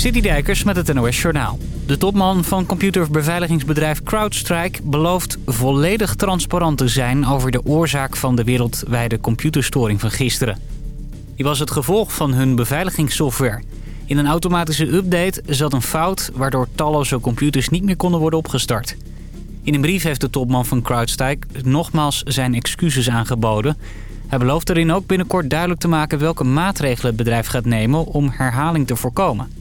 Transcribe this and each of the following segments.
Dijkers met het NOS Journaal. De topman van computerbeveiligingsbedrijf CrowdStrike belooft volledig transparant te zijn over de oorzaak van de wereldwijde computerstoring van gisteren. Die was het gevolg van hun beveiligingssoftware. In een automatische update zat een fout waardoor talloze computers niet meer konden worden opgestart. In een brief heeft de topman van CrowdStrike nogmaals zijn excuses aangeboden. Hij belooft erin ook binnenkort duidelijk te maken welke maatregelen het bedrijf gaat nemen om herhaling te voorkomen.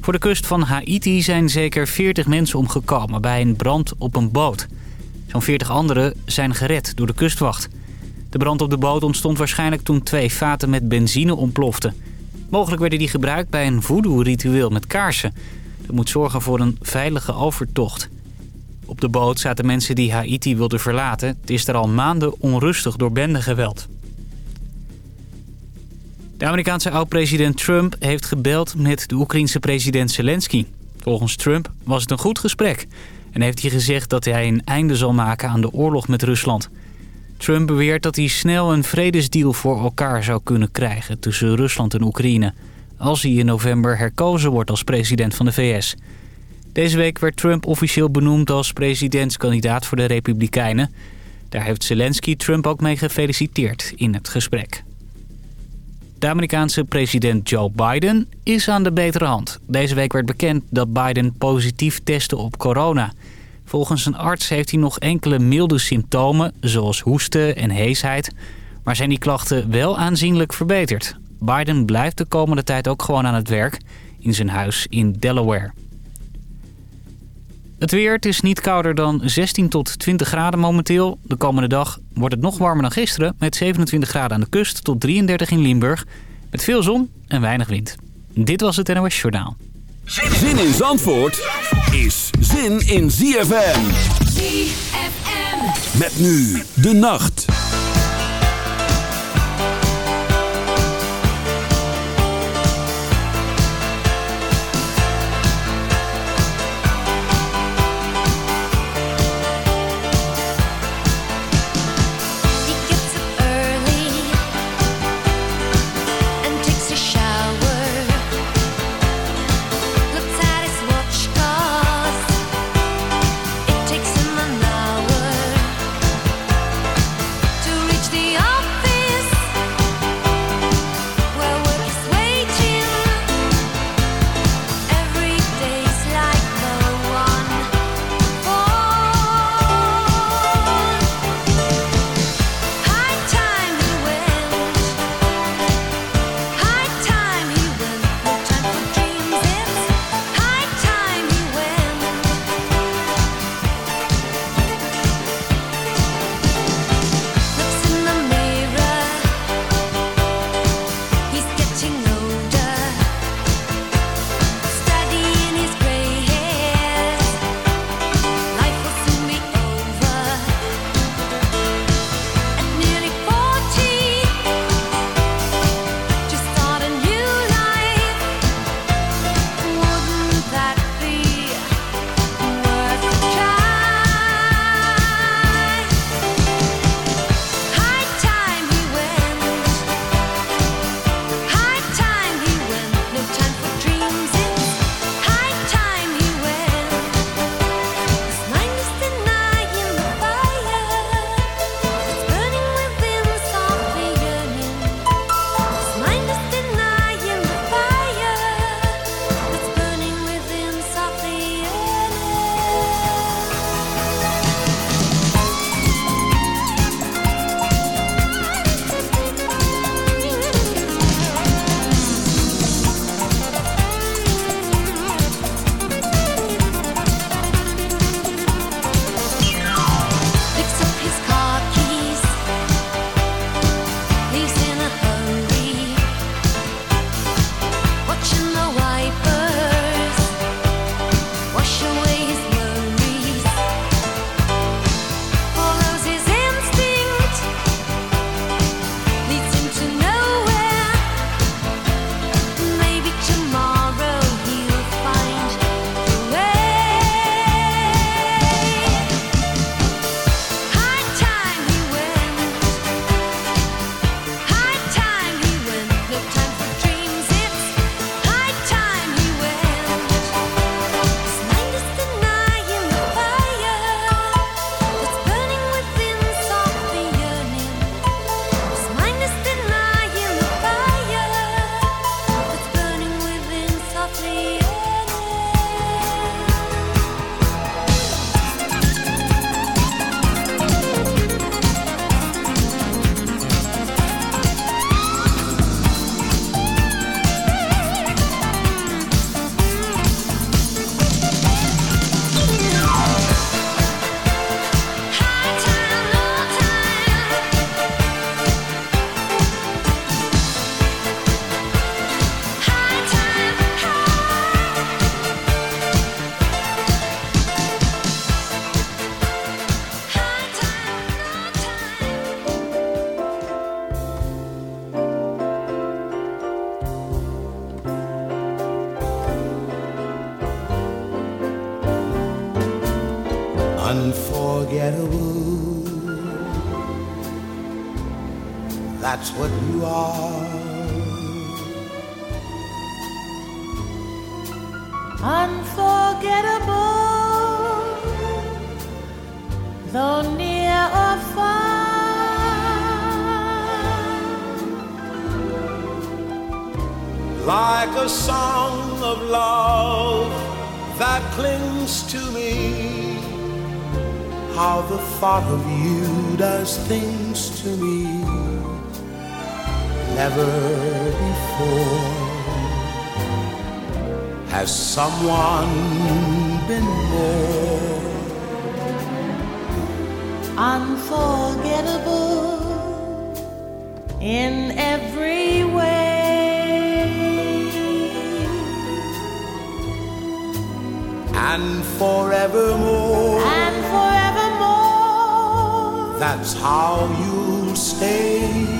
Voor de kust van Haiti zijn zeker 40 mensen omgekomen bij een brand op een boot. Zo'n 40 anderen zijn gered door de kustwacht. De brand op de boot ontstond waarschijnlijk toen twee vaten met benzine ontploften. Mogelijk werden die gebruikt bij een voodoo-ritueel met kaarsen. Dat moet zorgen voor een veilige overtocht. Op de boot zaten mensen die Haiti wilden verlaten. Het is er al maanden onrustig door bendegeweld. De Amerikaanse oud-president Trump heeft gebeld met de Oekraïense president Zelensky. Volgens Trump was het een goed gesprek. En heeft hij gezegd dat hij een einde zal maken aan de oorlog met Rusland. Trump beweert dat hij snel een vredesdeal voor elkaar zou kunnen krijgen tussen Rusland en Oekraïne. Als hij in november herkozen wordt als president van de VS. Deze week werd Trump officieel benoemd als presidentskandidaat voor de Republikeinen. Daar heeft Zelensky Trump ook mee gefeliciteerd in het gesprek. De Amerikaanse president Joe Biden is aan de betere hand. Deze week werd bekend dat Biden positief testte op corona. Volgens een arts heeft hij nog enkele milde symptomen, zoals hoesten en heesheid. Maar zijn die klachten wel aanzienlijk verbeterd. Biden blijft de komende tijd ook gewoon aan het werk in zijn huis in Delaware. Het weer, het is niet kouder dan 16 tot 20 graden momenteel. De komende dag wordt het nog warmer dan gisteren... met 27 graden aan de kust tot 33 in Limburg. Met veel zon en weinig wind. Dit was het NOS Journaal. Zin in Zandvoort is zin in ZFM. ZFM. Met nu de nacht. Has someone been born unforgettable in every way and forevermore? And forevermore, that's how you'll stay.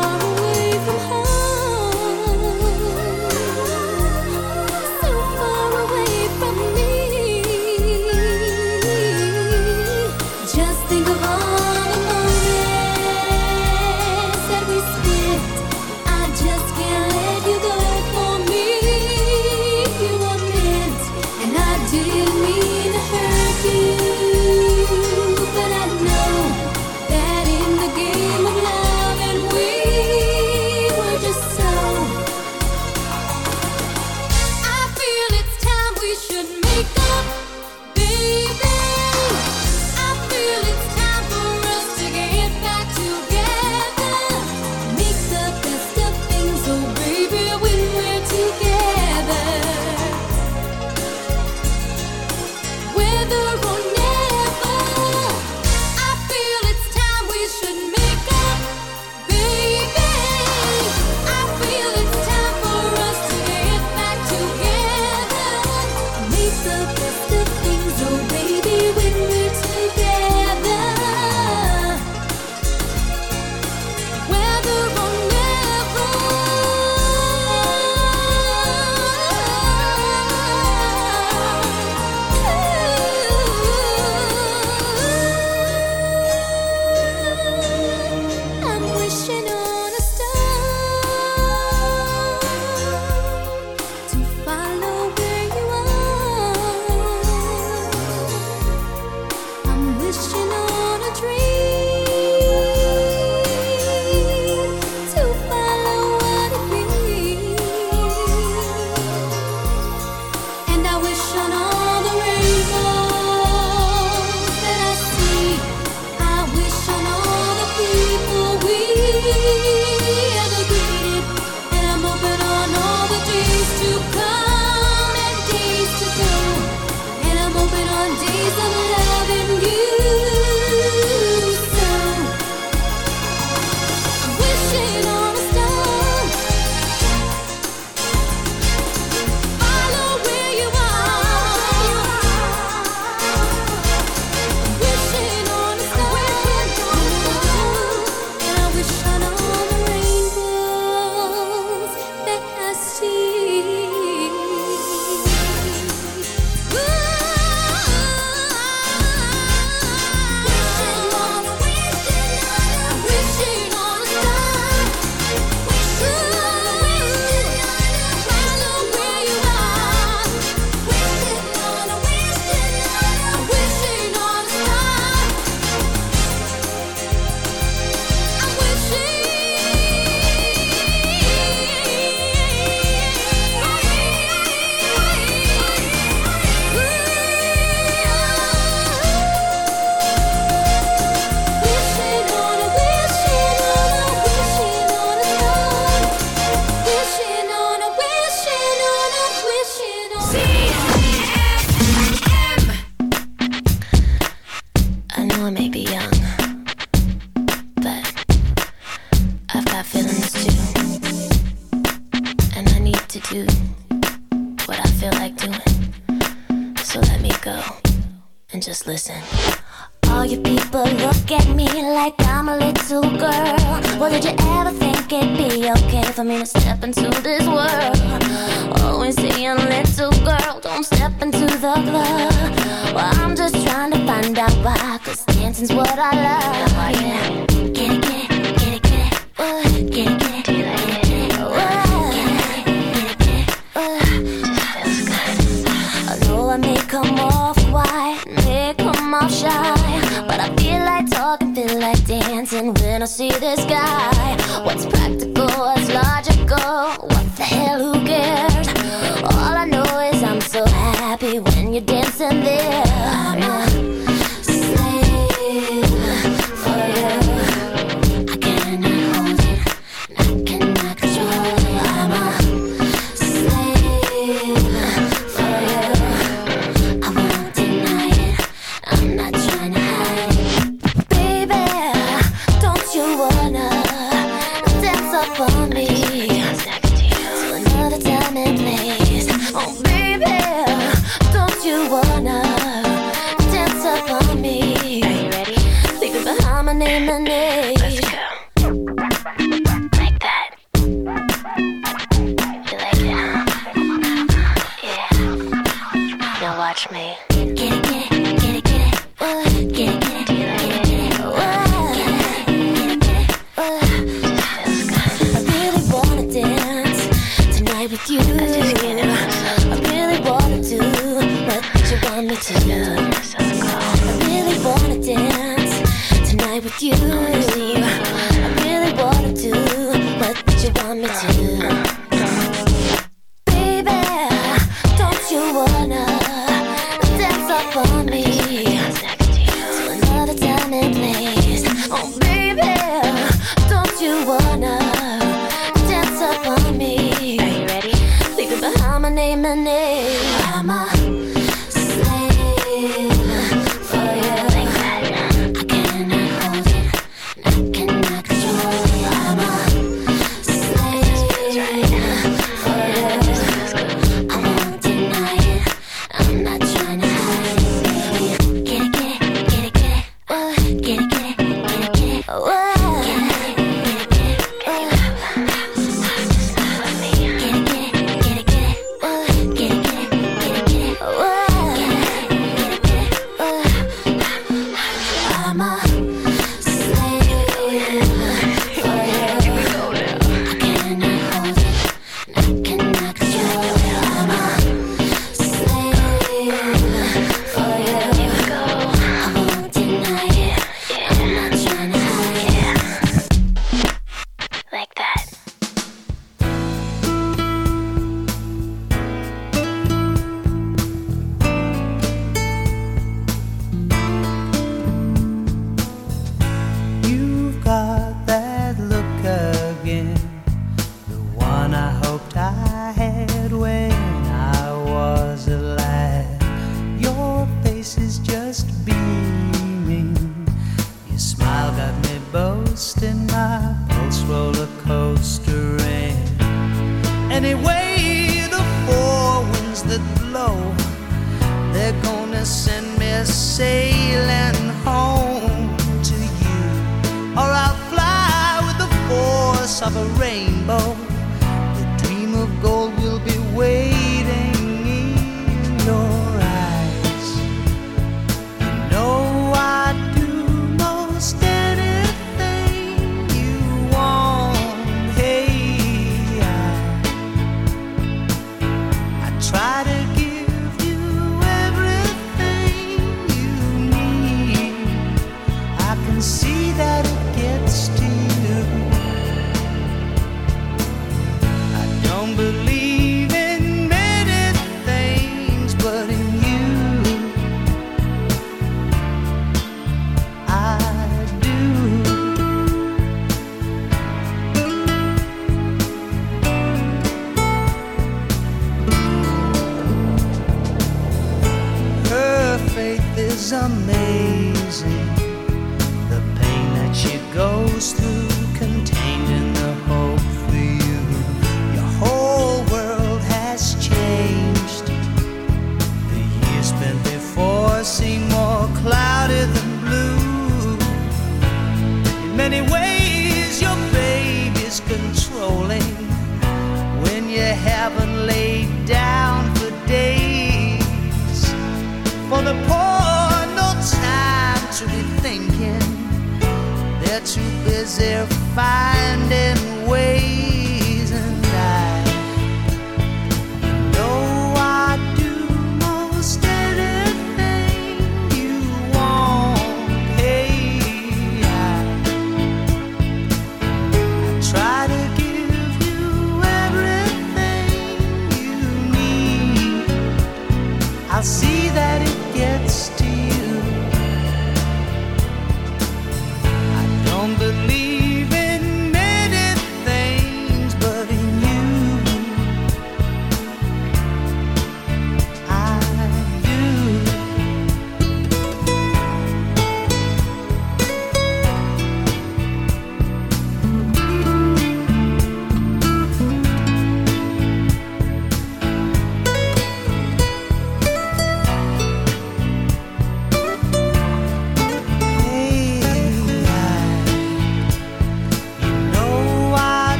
more I mean to step into this world. Always saying little girl Don't step into the club. Well I'm just trying to find out why Cause dancing's what I love. Yeah. for me. a rainbow. The dream of gold will be waved.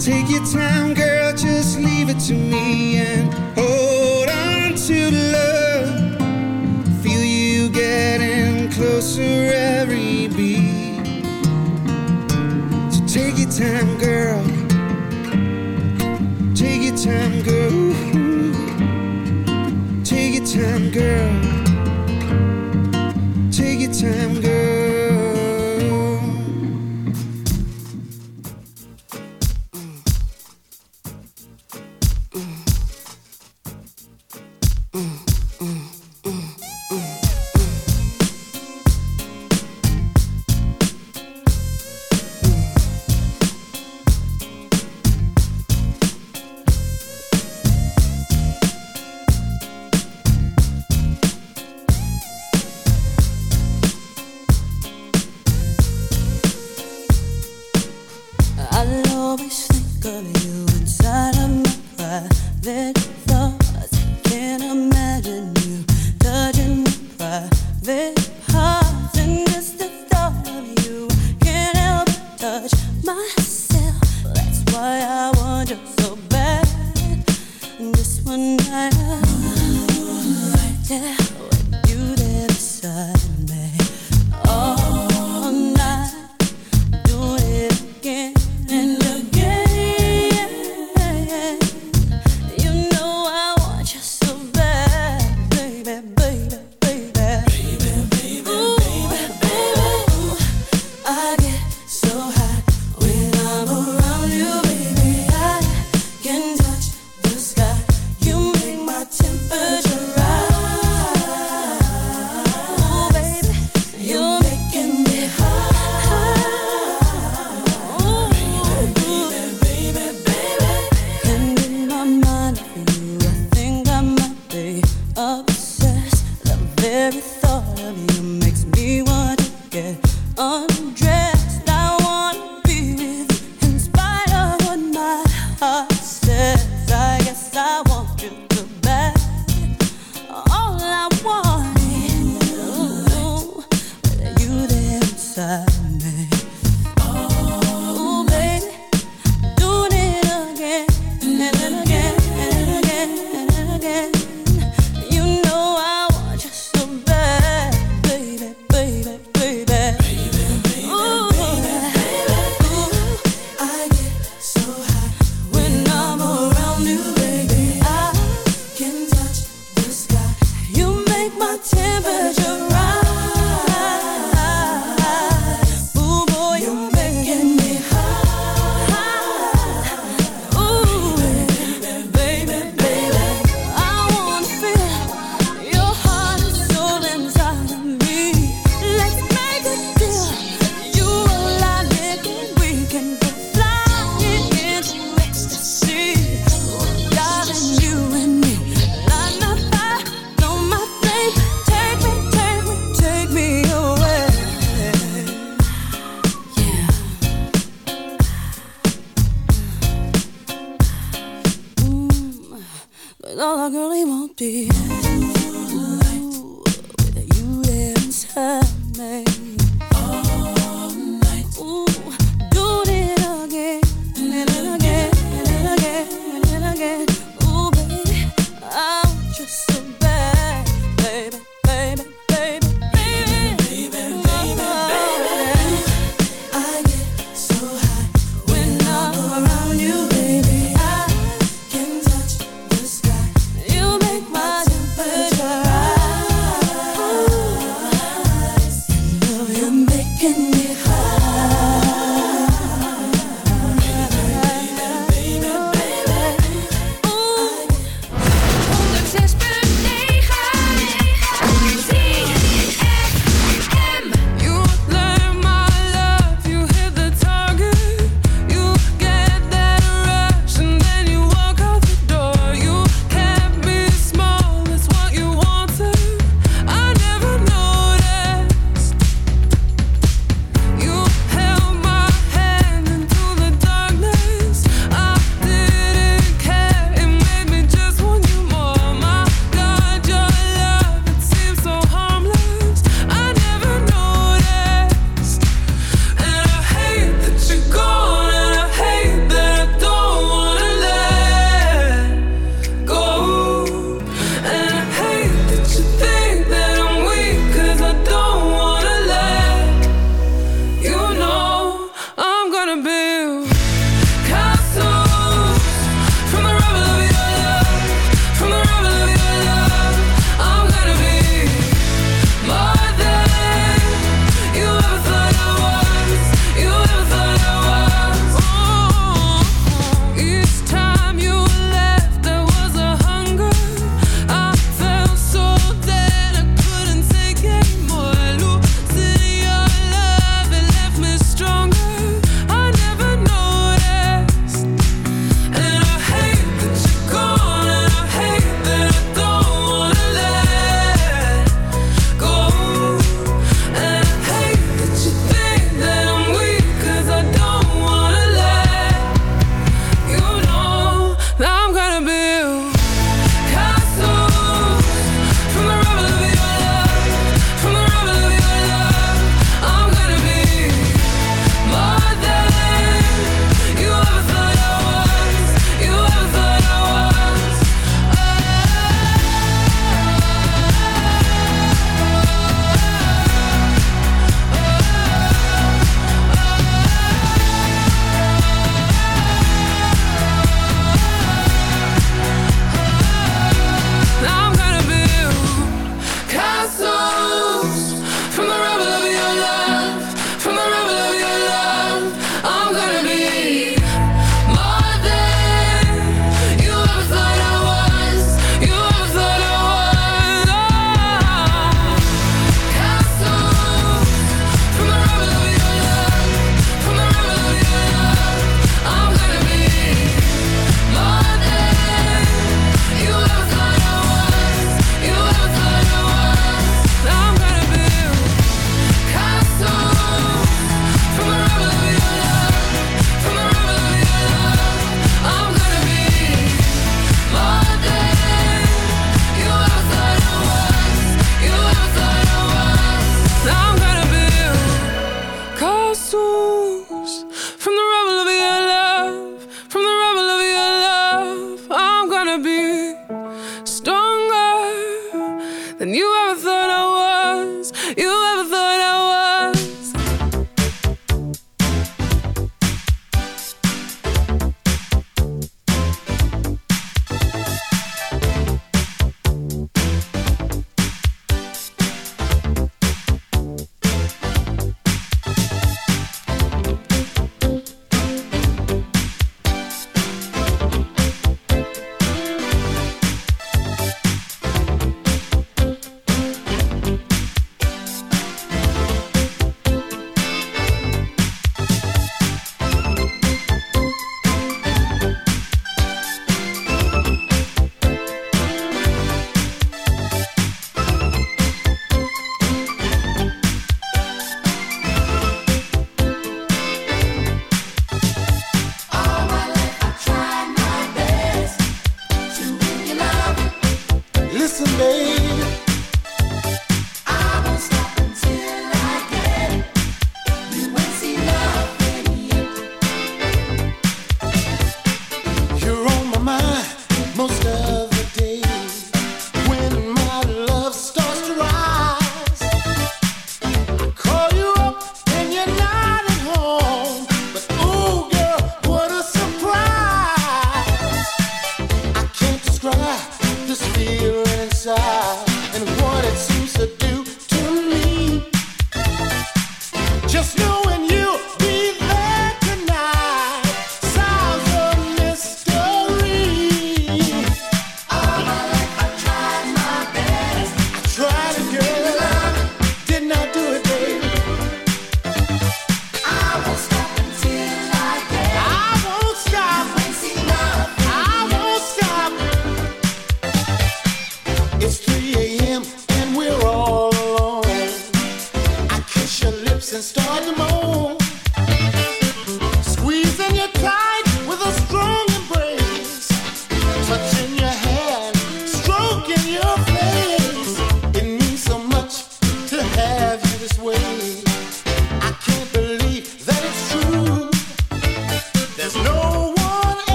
Take your time, girl, just leave it to me and hold on to love. Feel you getting closer every beat. So take your time, girl. Take your time, girl. Take your time, girl. Take your time.